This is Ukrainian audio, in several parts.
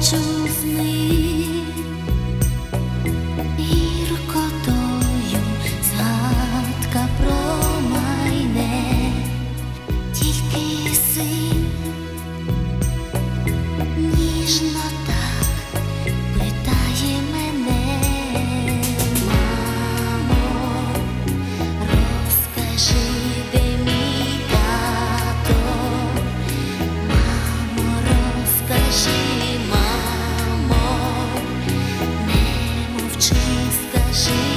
бачу з гіркотою згадка про майне, тільки син ніжно так питає мене, мамо, розкажи. see.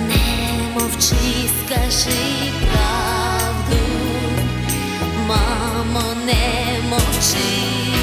не мовчи, скажи правду, мамо, не мовчи.